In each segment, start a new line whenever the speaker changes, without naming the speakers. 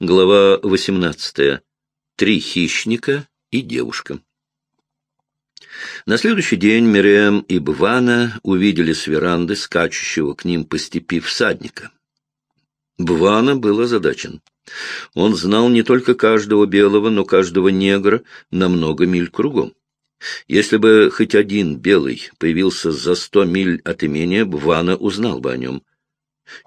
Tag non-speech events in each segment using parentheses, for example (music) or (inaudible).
Глава 18. Три хищника и девушка. На следующий день Мириэм и Бвана увидели с веранды скачущего к ним по степи всадника. Бвана был озадачен. Он знал не только каждого белого, но каждого негра на много миль кругом. Если бы хоть один белый появился за сто миль от имения, Бвана узнал бы о нем.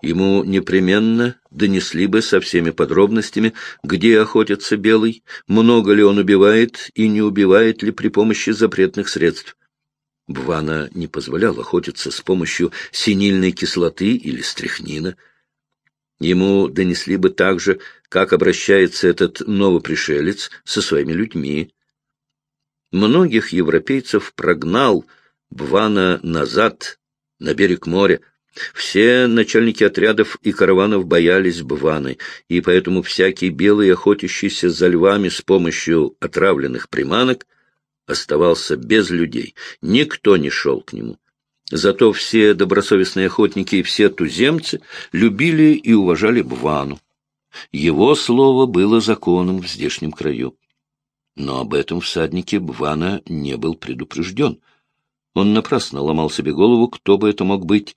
Ему непременно донесли бы со всеми подробностями, где охотится белый, много ли он убивает и не убивает ли при помощи запретных средств. Бвана не позволял охотиться с помощью синильной кислоты или стряхнина. Ему донесли бы также, как обращается этот новопришелец со своими людьми. Многих европейцев прогнал Бвана назад, на берег моря, все начальники отрядов и караванов боялись Бваны, и поэтому всякий белый, охотящийся за львами с помощью отравленных приманок, оставался без людей. Никто не шел к нему. Зато все добросовестные охотники и все туземцы любили и уважали Бвану. Его слово было законом в здешнем краю. Но об этом всаднике Бвана не был предупрежден. Он напрасно ломал себе голову, кто бы это мог быть,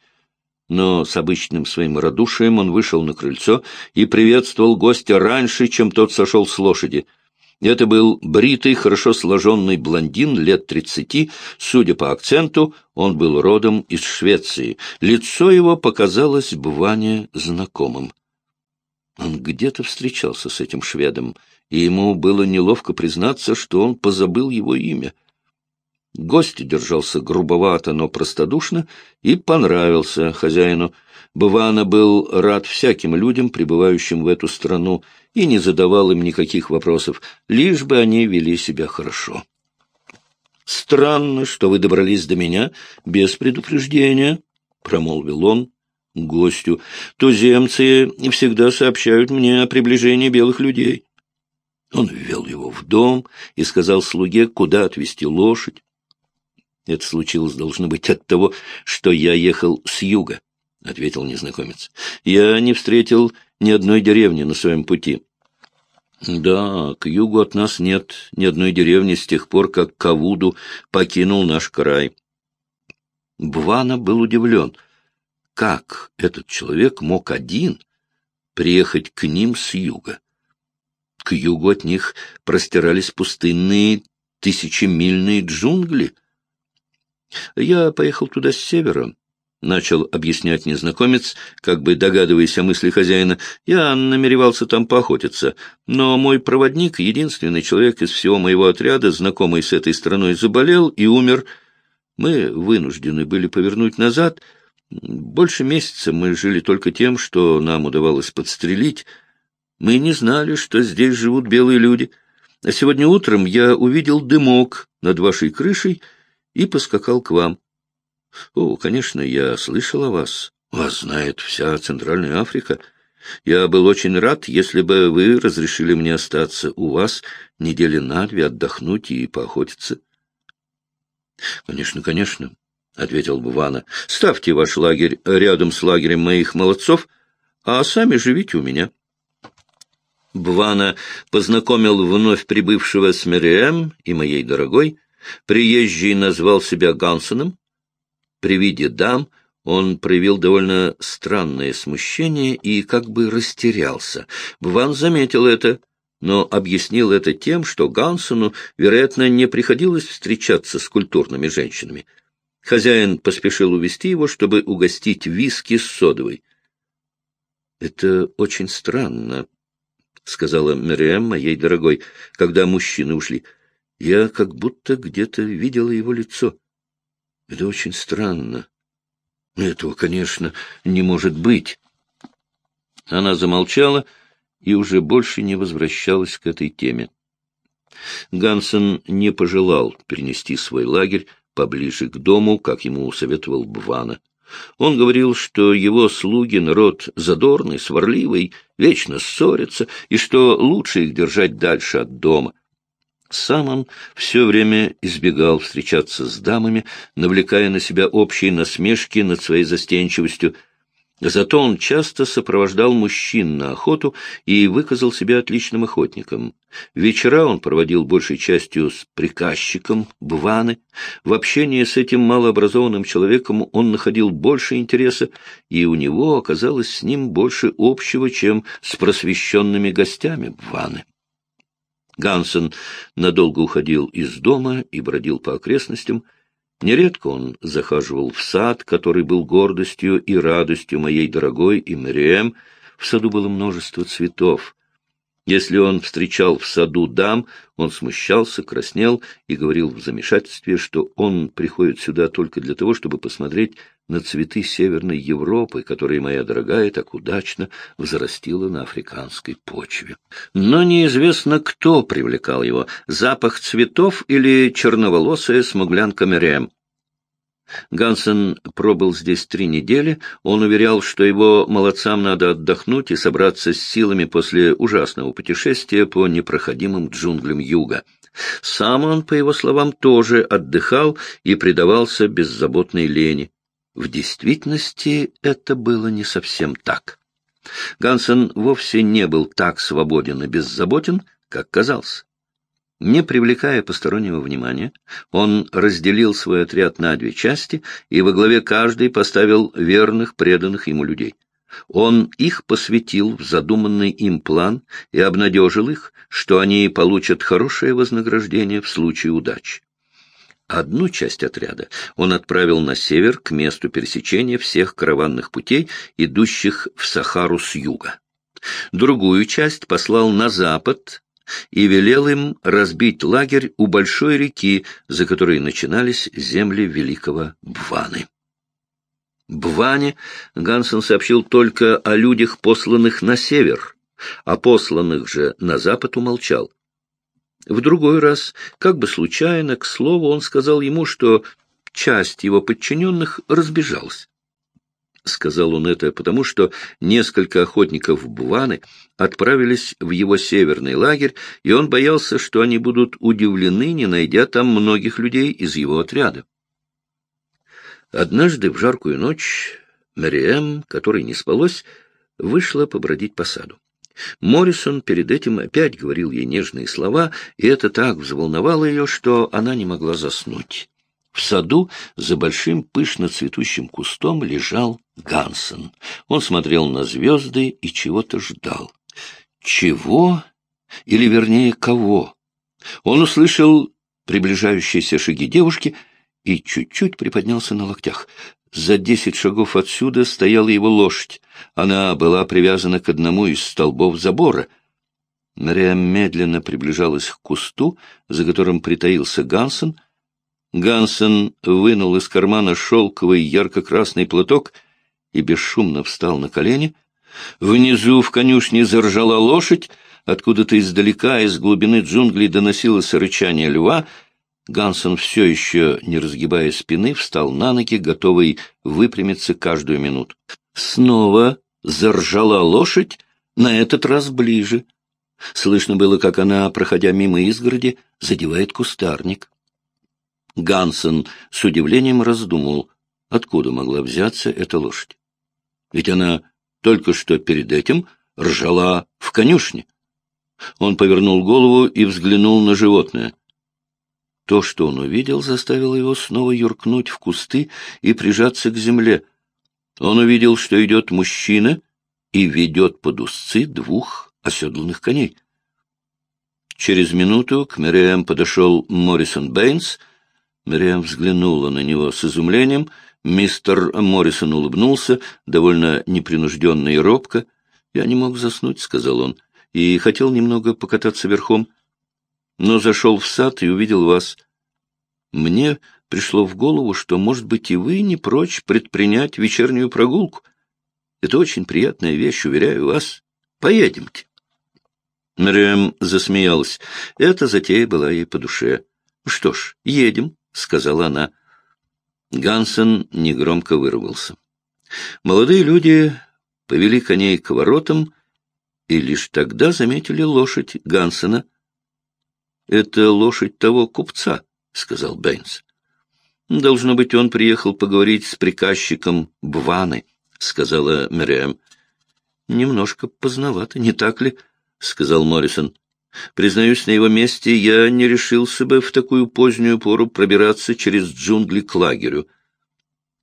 но с обычным своим радушием он вышел на крыльцо и приветствовал гостя раньше, чем тот сошел с лошади. Это был бритый, хорошо сложенный блондин лет тридцати. Судя по акценту, он был родом из Швеции. Лицо его показалось бывание знакомым. Он где-то встречался с этим шведом, и ему было неловко признаться, что он позабыл его имя — Гость держался грубовато, но простодушно и понравился хозяину. Бывано был рад всяким людям, прибывающим в эту страну, и не задавал им никаких вопросов, лишь бы они вели себя хорошо. «Странно, что вы добрались до меня без предупреждения», — промолвил он гостю. «Туземцы всегда сообщают мне о приближении белых людей». Он ввел его в дом и сказал слуге, куда отвезти лошадь. Это случилось, должно быть, от того, что я ехал с юга, — ответил незнакомец. Я не встретил ни одной деревни на своем пути. Да, к югу от нас нет ни одной деревни с тех пор, как Кавуду покинул наш край. Бвана был удивлен. Как этот человек мог один приехать к ним с юга? К югу от них простирались пустынные тысячемильные джунгли — я поехал туда с севера, — начал объяснять незнакомец, как бы догадываясь о мысли хозяина. Я намеревался там поохотиться, но мой проводник, единственный человек из всего моего отряда, знакомый с этой страной, заболел и умер. Мы вынуждены были повернуть назад. Больше месяца мы жили только тем, что нам удавалось подстрелить. Мы не знали, что здесь живут белые люди. А сегодня утром я увидел дымок над вашей крышей — и поскакал к вам. О, конечно, я слышал о вас. Вас знает вся Центральная Африка. Я был очень рад, если бы вы разрешили мне остаться у вас недели на две, отдохнуть и поохотиться. — Конечно, конечно, — ответил Бувана. — Ставьте ваш лагерь рядом с лагерем моих молодцов, а сами живите у меня. Бвана познакомил вновь прибывшего с Мериэм и моей дорогой, Приезжий назвал себя Гансоном. При виде дам он проявил довольно странное смущение и как бы растерялся. Бван заметил это, но объяснил это тем, что Гансону, вероятно, не приходилось встречаться с культурными женщинами. Хозяин поспешил увести его, чтобы угостить виски с содовой. — Это очень странно, — сказала Мэриэм моей дорогой, когда мужчины ушли. Я как будто где-то видела его лицо. Это очень странно. Этого, конечно, не может быть. Она замолчала и уже больше не возвращалась к этой теме. Гансен не пожелал перенести свой лагерь поближе к дому, как ему советовал Бвана. Он говорил, что его слуги — народ задорный, сварливый, вечно ссорятся, и что лучше их держать дальше от дома — сам он все время избегал встречаться с дамами, навлекая на себя общие насмешки над своей застенчивостью. Зато он часто сопровождал мужчин на охоту и выказал себя отличным охотником. Вечера он проводил большей частью с приказчиком Бваны. В общении с этим малообразованным человеком он находил больше интереса, и у него оказалось с ним больше общего, чем с просвещенными гостями Бваны. Гансен надолго уходил из дома и бродил по окрестностям, Нередко он захаживал в сад, который был гордостью и радостью моей дорогой и Мариэм. В саду было множество цветов. Если он встречал в саду дам, он смущался, краснел и говорил в замешательстве, что он приходит сюда только для того, чтобы посмотреть на цветы Северной Европы, которые моя дорогая так удачно взрастила на африканской почве. Но неизвестно, кто привлекал его — запах цветов или черноволосая смуглянка Мерем. Гансен пробыл здесь три недели. Он уверял, что его молодцам надо отдохнуть и собраться с силами после ужасного путешествия по непроходимым джунглям юга. Сам он, по его словам, тоже отдыхал и предавался беззаботной лени. В действительности это было не совсем так. Гансен вовсе не был так свободен и беззаботен, как казался. Не привлекая постороннего внимания, он разделил свой отряд на две части и во главе каждой поставил верных, преданных ему людей. Он их посвятил в задуманный им план и обнадежил их, что они получат хорошее вознаграждение в случае удачи. Одну часть отряда он отправил на север к месту пересечения всех караванных путей, идущих в Сахару с юга. Другую часть послал на запад и велел им разбить лагерь у большой реки, за которой начинались земли великого Бваны. Бване Гансен сообщил только о людях, посланных на север, а посланных же на запад умолчал. В другой раз, как бы случайно, к слову, он сказал ему, что часть его подчиненных разбежалась. Сказал он это потому, что несколько охотников Буваны отправились в его северный лагерь, и он боялся, что они будут удивлены, не найдя там многих людей из его отряда. Однажды в жаркую ночь Мариэм, которой не спалось, вышла побродить по саду. Моррисон перед этим опять говорил ей нежные слова, и это так взволновало ее, что она не могла заснуть. В саду за большим пышно цветущим кустом лежал Гансен. Он смотрел на звезды и чего-то ждал. Чего? Или, вернее, кого? Он услышал приближающиеся шаги девушки и чуть-чуть приподнялся на локтях. За десять шагов отсюда стояла его лошадь. Она была привязана к одному из столбов забора. Мария медленно приближалась к кусту, за которым притаился Гансен, Гансен вынул из кармана шелковый ярко-красный платок и бесшумно встал на колени. Внизу в конюшне заржала лошадь, откуда-то издалека, из глубины джунглей доносилось рычание льва. Гансен все еще, не разгибая спины, встал на ноги, готовый выпрямиться каждую минуту. Снова заржала лошадь, на этот раз ближе. Слышно было, как она, проходя мимо изгороди, задевает кустарник. Гансен с удивлением раздумал, откуда могла взяться эта лошадь. Ведь она только что перед этим ржала в конюшне. Он повернул голову и взглянул на животное. То, что он увидел, заставило его снова юркнуть в кусты и прижаться к земле. Он увидел, что идет мужчина и ведет под узцы двух оседланных коней. Через минуту к Мириэм подошел Моррисон Бэйнс — Мэриам взглянула на него с изумлением. Мистер Моррисон улыбнулся, довольно непринужденно и робко. «Я не мог заснуть», — сказал он, — «и хотел немного покататься верхом, но зашел в сад и увидел вас. Мне пришло в голову, что, может быть, и вы не прочь предпринять вечернюю прогулку. Это очень приятная вещь, уверяю вас. Поедемте». Мэриам засмеялась. Эта затея была ей по душе. «Что ж, едем», — сказала она. Гансен негромко вырвался. Молодые люди повели коней к воротам и лишь тогда заметили лошадь Гансена. — Это лошадь того купца, — сказал Бэйнс. — Должно быть, он приехал поговорить с приказчиком Бваны, —— сказала Мэриэм. «Немножко поздновато, не так ли?» — сказал Моррисон. «Признаюсь, на его месте я не решился бы в такую позднюю пору пробираться через джунгли к лагерю».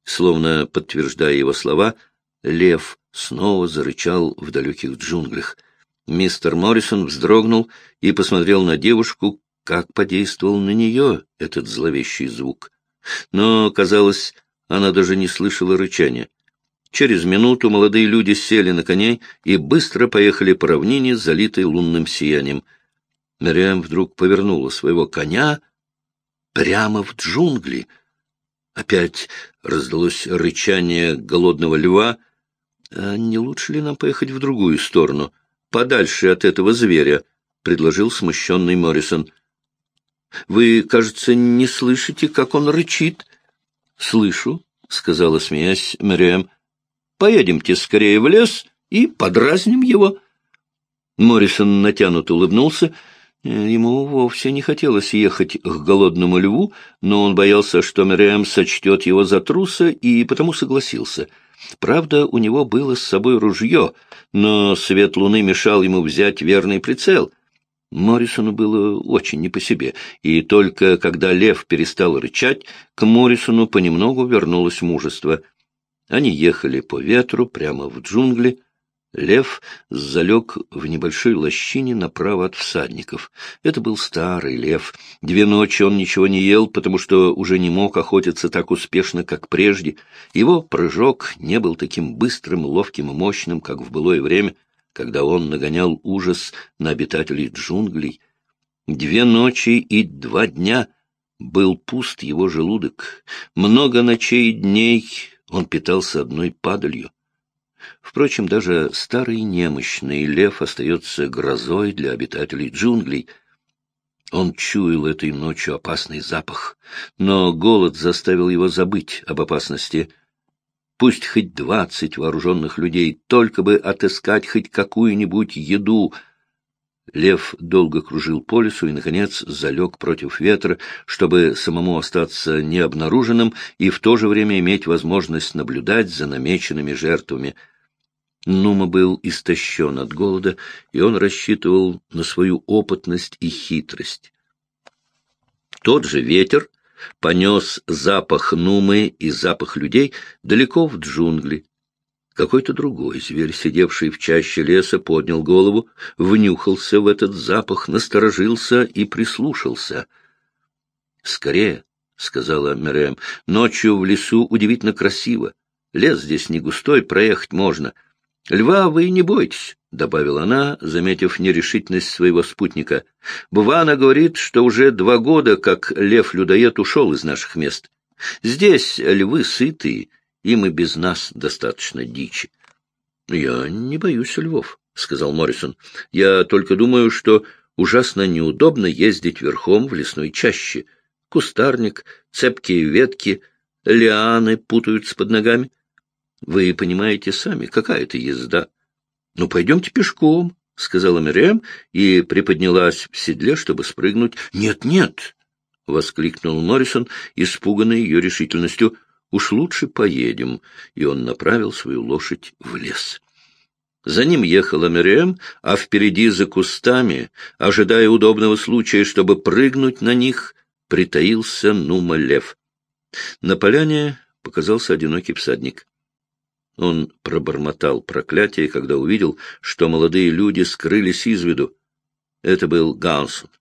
Словно подтверждая его слова, лев снова зарычал в далеких джунглях. Мистер Моррисон вздрогнул и посмотрел на девушку, как подействовал на нее этот зловещий звук. Но, казалось, она даже не слышала рычания. Через минуту молодые люди сели на коней и быстро поехали по равнине, залитой лунным сиянием. Мариам вдруг повернула своего коня прямо в джунгли. Опять раздалось рычание голодного льва. А не лучше ли нам поехать в другую сторону, подальше от этого зверя? — предложил смущенный Моррисон. — Вы, кажется, не слышите, как он рычит? — Слышу, — сказала, смеясь, Мариам. Поедемте скорее в лес и подразним его. Моррисон натянуто улыбнулся. Ему вовсе не хотелось ехать к голодному льву, но он боялся, что Мэриэм сочтет его за труса, и потому согласился. Правда, у него было с собой ружье, но свет луны мешал ему взять верный прицел. Моррисону было очень не по себе, и только когда лев перестал рычать, к Моррисону понемногу вернулось мужество — они ехали по ветру прямо в джунгли. Лев залег в небольшой лощине направо от всадников. Это был старый лев. Две ночи он ничего не ел, потому что уже не мог охотиться так успешно, как прежде. Его прыжок не был таким быстрым, ловким и мощным, как в былое время, когда он нагонял ужас на обитателей джунглей. Две ночи и два дня был пуст его желудок. Много ночей и дней он питался одной падалью. Впрочем, даже старый немощный лев остается грозой для обитателей джунглей. Он чуял этой ночью опасный запах, но голод заставил его забыть об опасности. Пусть хоть двадцать вооруженных людей, только бы отыскать хоть какую-нибудь еду — Лев долго кружил по лесу и, наконец, залег против ветра, чтобы самому остаться необнаруженным и в то же время иметь возможность наблюдать за намеченными жертвами. Нума был истощен от голода, и он рассчитывал на свою опытность и хитрость. Тот же ветер понес запах Нумы и запах людей далеко в джунгли, какой-то другой зверь, сидевший в чаще леса, поднял голову, внюхался в этот запах, насторожился и прислушался. «Скорее!» — сказала Мерем. «Ночью в лесу удивительно красиво. Лес здесь не густой, проехать можно. Льва вы не бойтесь», — добавила она, заметив нерешительность своего спутника. «Бувана говорит, что уже два года, как лев-людоед ушел из наших мест. Здесь львы сытые» Им и без нас достаточно дичи. — Я не боюсь львов, — сказал Моррисон. — Я только думаю, что ужасно неудобно ездить верхом в лесной чаще. Кустарник, цепкие ветки, лианы путаются под ногами. Вы понимаете сами, какая это езда. — Ну, пойдемте пешком, — сказала Мириам и приподнялась в седле, чтобы спрыгнуть. «Нет, — Нет-нет! — воскликнул Моррисон, испуганный ее решительностью — Уж лучше поедем, и он направил свою лошадь в лес. За ним ехала Мириэм, а впереди за кустами, ожидая удобного случая, чтобы прыгнуть на них, притаился Нума-лев. На поляне показался одинокий всадник. Он пробормотал проклятие, когда увидел, что молодые люди скрылись из виду. Это был Гансон.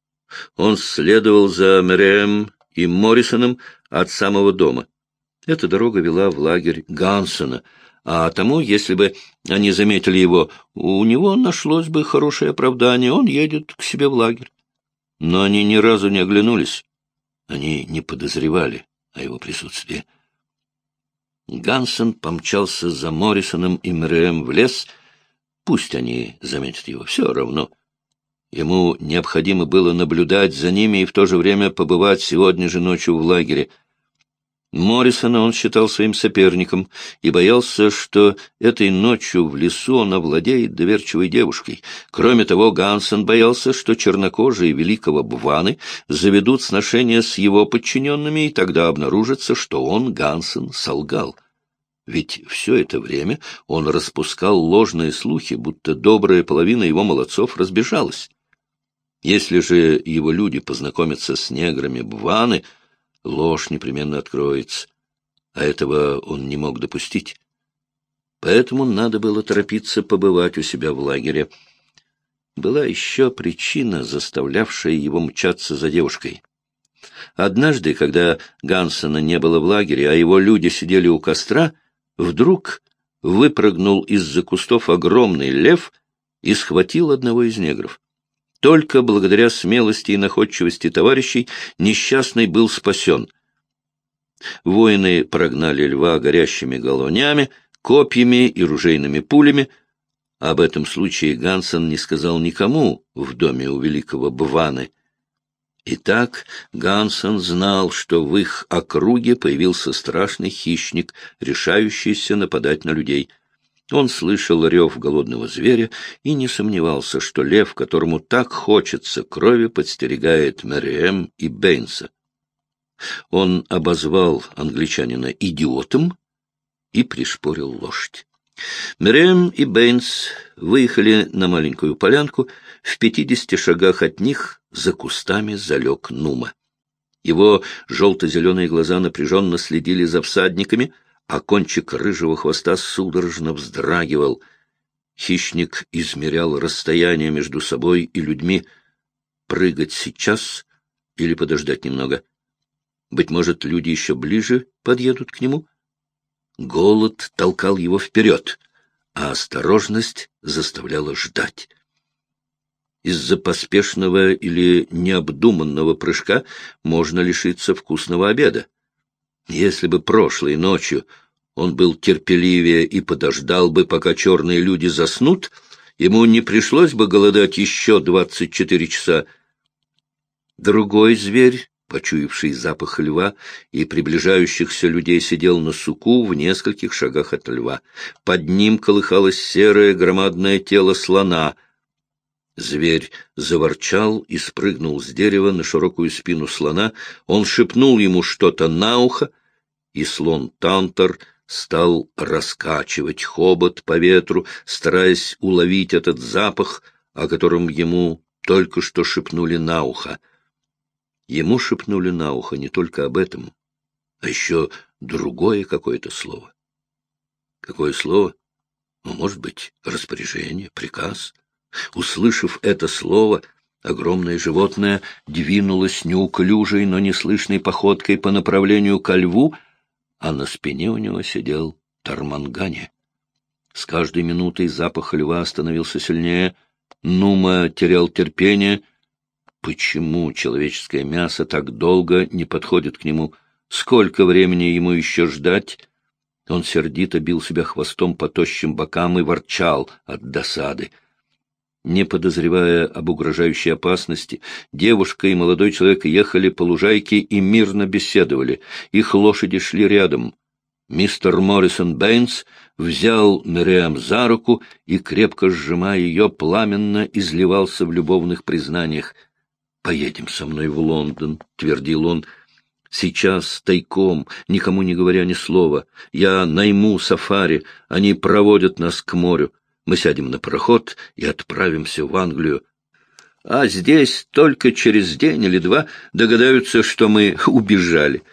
Он следовал за Мэриэм и Моррисоном от самого дома. Эта дорога вела в лагерь Гансона, а тому, если бы они заметили его, у него нашлось бы хорошее оправдание, он едет к себе в лагерь. Но они ни разу не оглянулись. Они не подозревали о его присутствии. Гансон помчался за Моррисоном и Мэриэм в лес. Пусть они заметят его, все равно. Ему необходимо было наблюдать за ними и в то же время побывать сегодня же ночью в лагере — Моррисона он считал своим соперником и боялся, что этой ночью в лесу он овладеет доверчивой девушкой. Кроме того, Гансон боялся, что чернокожие великого Бваны заведут сношения с его подчиненными, и тогда обнаружится, что он, Гансон, солгал. Ведь все это время он распускал ложные слухи, будто добрая половина его молодцов разбежалась. Если же его люди познакомятся с неграми Бваны, ложь непременно откроется, а этого он не мог допустить. Поэтому надо было торопиться побывать у себя в лагере. Была еще причина, заставлявшая его мчаться за девушкой. Однажды, когда Гансона не было в лагере, а его люди сидели у костра, вдруг выпрыгнул из-за кустов огромный лев и схватил одного из негров. Только благодаря смелости и находчивости товарищей несчастный был спасен. Воины прогнали льва горящими головнями, копьями и ружейными пулями. Об этом случае Гансен не сказал никому в доме у великого Бваны. Итак, Гансен знал, что в их округе появился страшный хищник, решающийся нападать на людей — он слышал рев голодного зверя и не сомневался, что лев, которому так хочется крови, подстерегает Мэриэм и Бейнса. Он обозвал англичанина идиотом и пришпорил лошадь. Мэриэм и Бейнс выехали на маленькую полянку. В пятидесяти шагах от них за кустами залег Нума. Его желто-зеленые глаза напряженно следили за всадниками — а кончик рыжего хвоста судорожно вздрагивал. Хищник измерял расстояние между собой и людьми. Прыгать сейчас или подождать немного? Быть может, люди еще ближе подъедут к нему? Голод толкал его вперед, а осторожность заставляла ждать. Из-за поспешного или необдуманного прыжка можно лишиться вкусного обеда. Если бы прошлой ночью он был терпеливее и подождал бы, пока черные люди заснут, ему не пришлось бы голодать еще двадцать четыре часа. Другой зверь, почуявший запах льва и приближающихся людей, сидел на суку в нескольких шагах от льва. Под ним колыхалось серое громадное тело слона — Зверь заворчал и спрыгнул с дерева на широкую спину слона. Он шепнул ему что-то на ухо, и слон Тантор стал раскачивать хобот по ветру, стараясь уловить этот запах, о котором ему только что шепнули на ухо. Ему шепнули на ухо не только об этом, а еще другое какое-то слово. Какое слово? Ну, может быть, распоряжение, приказ. Услышав это слово, огромное животное двинулось неуклюжей, но неслышной походкой по направлению ко льву, а на спине у него сидел Тармангани. С каждой минутой запах льва становился сильнее, Нума терял терпение. Почему человеческое мясо так долго не подходит к нему? Сколько времени ему еще ждать? Он сердито бил себя хвостом по тощим бокам и ворчал от досады. Не подозревая об угрожающей опасности, девушка и молодой человек ехали по лужайке и мирно беседовали. Их лошади шли рядом. Мистер Моррисон Бэйнс взял Мириам за руку и, крепко сжимая ее, пламенно изливался в любовных признаниях. «Поедем со мной в Лондон», — твердил он, — Сейчас, тайком, никому не говоря ни слова, я найму сафари, они проводят нас к морю. Мы сядем на пароход и отправимся в Англию. А здесь только через день или два догадаются, что мы (laughs) убежали. —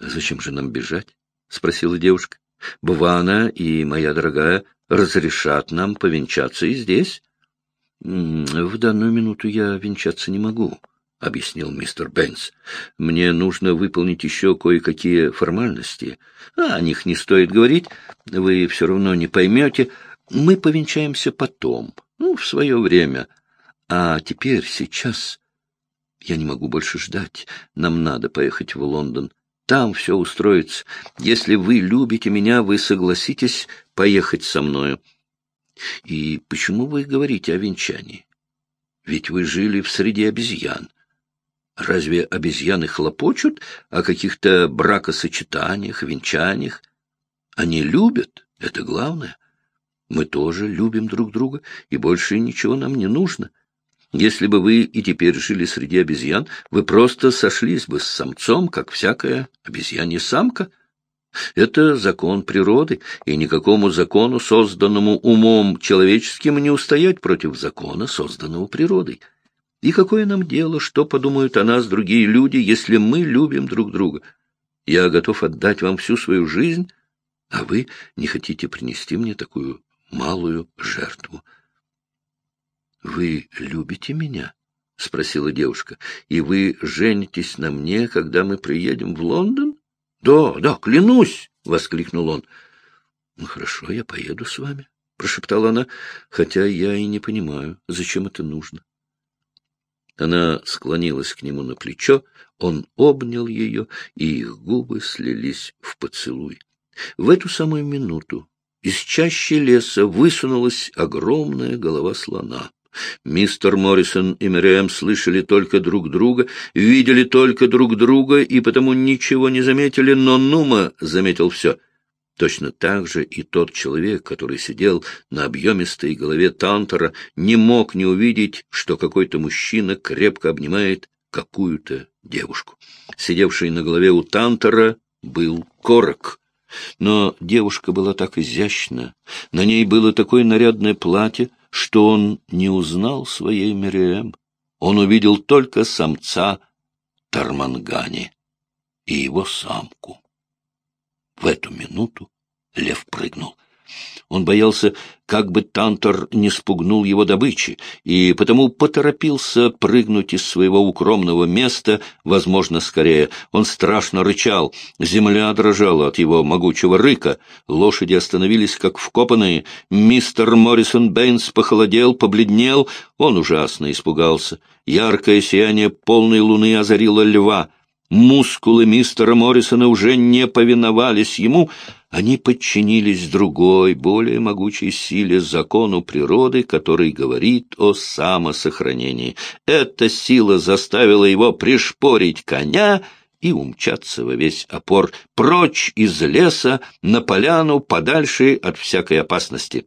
а Зачем же нам бежать? — спросила девушка. — Бвана и моя дорогая разрешат нам повенчаться и здесь. — В данную минуту я венчаться не могу, — объяснил мистер Бенс. — Мне нужно выполнить еще кое-какие формальности. А о них не стоит говорить, вы все равно не поймете. Мы повенчаемся потом, ну, в свое время. А теперь, сейчас... Я не могу больше ждать. Нам надо поехать в Лондон. Там все устроится. Если вы любите меня, вы согласитесь поехать со мною. И почему вы говорите о венчании? Ведь вы жили в среде обезьян. Разве обезьяны хлопочут о каких-то бракосочетаниях, венчаниях? Они любят, это главное. Мы тоже любим друг друга, и больше ничего нам не нужно. Если бы вы и теперь жили среди обезьян, вы просто сошлись бы с самцом, как всякая обезьянья самка. Это закон природы, и никакому закону, созданному умом человеческим, не устоять против закона, созданного природой. И какое нам дело, что подумают о нас другие люди, если мы любим друг друга? Я готов отдать вам всю свою жизнь, а вы не хотите принести мне такую малую жертву. — Вы любите меня? — спросила девушка. — И вы женитесь на мне, когда мы приедем в Лондон? — Да, да, клянусь! — воскликнул он. — Ну, хорошо, я поеду с вами, — прошептала она, хотя я и не понимаю, зачем это нужно. Она склонилась к нему на плечо, он обнял ее, и их губы слились в поцелуй. В эту самую минуту из чащи леса высунулась огромная голова слона. Мистер Моррисон и Мэриэм слышали только друг друга, видели только друг друга и потому ничего не заметили, но Нума заметил все. Точно так же и тот человек, который сидел на объемистой голове Тантора, не мог не увидеть, что какой-то мужчина крепко обнимает какую-то девушку. Сидевший на голове у Тантора был Корок. Но девушка была так изящна, на ней было такое нарядное платье, что он не узнал своей Мириэм. Он увидел только самца Тармангани и его самку. В эту минуту лев прыгнул. Он боялся, как бы Тантор не спугнул его добычи, и потому поторопился прыгнуть из своего укромного места, возможно, скорее. Он страшно рычал, земля дрожала от его могучего рыка, лошади остановились как вкопанные, мистер Моррисон Бэйнс похолодел, побледнел, он ужасно испугался. Яркое сияние полной луны озарило льва. Мускулы мистера Моррисона уже не повиновались ему, они подчинились другой, более могучей силе, закону природы, который говорит о самосохранении. Эта сила заставила его пришпорить коня и умчаться во весь опор прочь из леса на поляну, подальше от всякой опасности.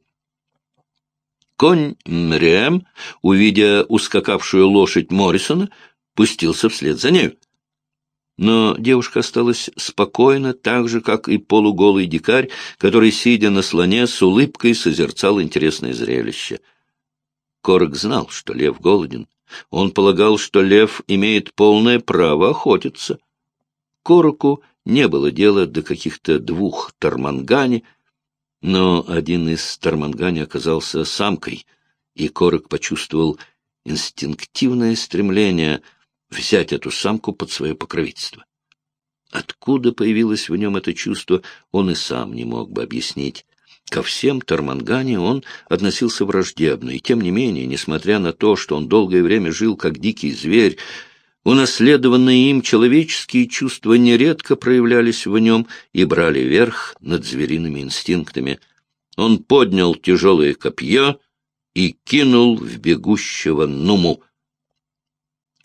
Конь Мрем, увидя ускакавшую лошадь Моррисона, пустился вслед за нею. Но девушка осталась спокойна, так же, как и полуголый дикарь, который, сидя на слоне, с улыбкой созерцал интересное зрелище. Корок знал, что лев голоден. Он полагал, что лев имеет полное право охотиться. Короку не было дела до каких-то двух тормангани, но один из тормангани оказался самкой, и Корок почувствовал инстинктивное стремление — взять эту самку под свое покровительство. Откуда появилось в нем это чувство, он и сам не мог бы объяснить. Ко всем Тармангане он относился враждебно, и тем не менее, несмотря на то, что он долгое время жил как дикий зверь, унаследованные им человеческие чувства нередко проявлялись в нем и брали верх над звериными инстинктами. Он поднял тяжелое копье и кинул в бегущего Нуму.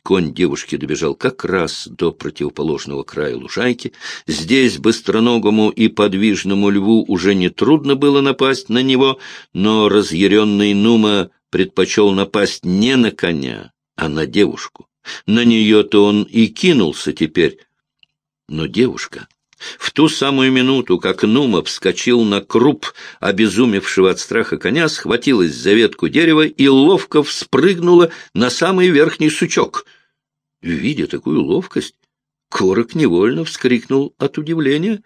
Конь девушки добежал как раз до противоположного края лужайки. Здесь быстроногому и подвижному льву уже не трудно было напасть на него, но разъяренный Нума предпочел напасть не на коня, а на девушку. На нее-то он и кинулся теперь. Но девушка в ту самую минуту, как Нума вскочил на круп обезумевшего от страха коня, схватилась за ветку дерева и ловко вспрыгнула на самый верхний сучок. Видя такую ловкость, Корок невольно вскрикнул от удивления.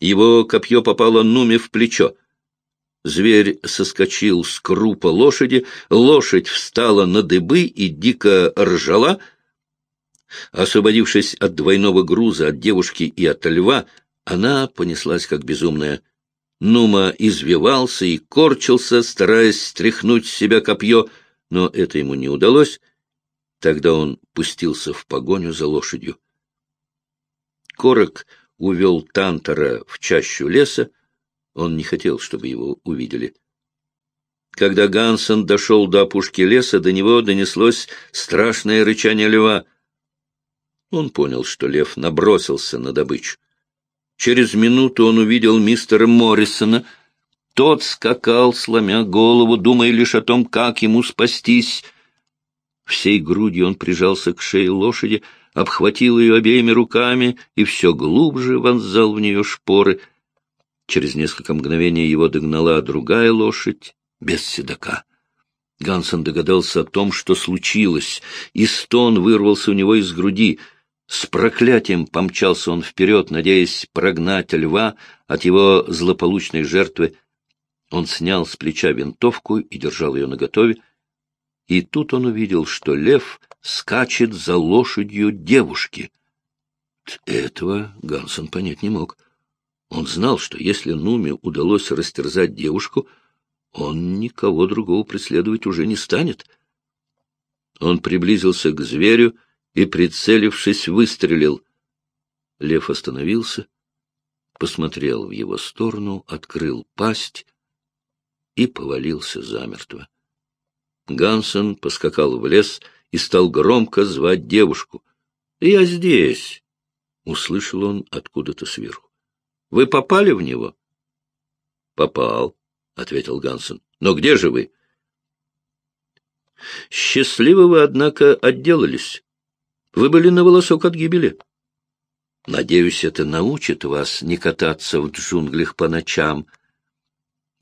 Его копье попало Нуме в плечо. Зверь соскочил с крупа лошади, лошадь встала на дыбы и дико ржала. Освободившись от двойного груза, от девушки и от льва, она понеслась как безумная. Нума извивался и корчился, стараясь стряхнуть с себя копье, но это ему не удалось. Тогда он пустился в погоню за лошадью. Корок увел Тантора в чащу леса. Он не хотел, чтобы его увидели. Когда Гансен дошел до опушки леса, до него донеслось страшное рычание льва. Он понял, что лев набросился на добычу. Через минуту он увидел мистера Моррисона. Тот скакал, сломя голову, думая лишь о том, как ему спастись. Всей грудью он прижался к шее лошади, обхватил ее обеими руками и все глубже вонзал в нее шпоры. Через несколько мгновений его догнала другая лошадь, без седока. Гансон догадался о том, что случилось, и стон вырвался у него из груди. С проклятием помчался он вперед, надеясь прогнать льва от его злополучной жертвы. Он снял с плеча винтовку и держал ее наготове. И тут он увидел, что лев скачет за лошадью девушки. Этого Гансон понять не мог. Он знал, что если Нуме удалось растерзать девушку — он никого другого преследовать уже не станет. Он приблизился к зверю и, прицелившись, выстрелил. Лев остановился, посмотрел в его сторону, открыл пасть и повалился замертво. Гансен поскакал в лес и стал громко звать девушку. — Я здесь! — услышал он откуда-то сверху. — Вы попали в него? — Попал. — ответил Гансен. — Но где же вы? — Счастливо вы, однако, отделались. Вы были на волосок от гибели. Надеюсь, это научит вас не кататься в джунглях по ночам.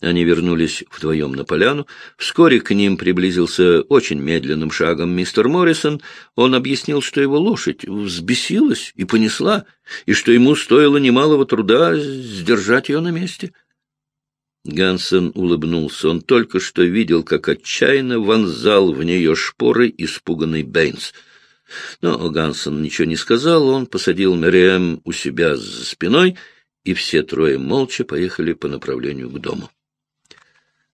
Они вернулись вдвоем на поляну. Вскоре к ним приблизился очень медленным шагом мистер Моррисон. Он объяснил, что его лошадь взбесилась и понесла, и что ему стоило немалого труда сдержать ее на месте. Гансен улыбнулся. Он только что видел, как отчаянно вонзал в нее шпоры испуганный Бэйнс. Но Гансен ничего не сказал, он посадил Мэриэм у себя за спиной, и все трое молча поехали по направлению к дому.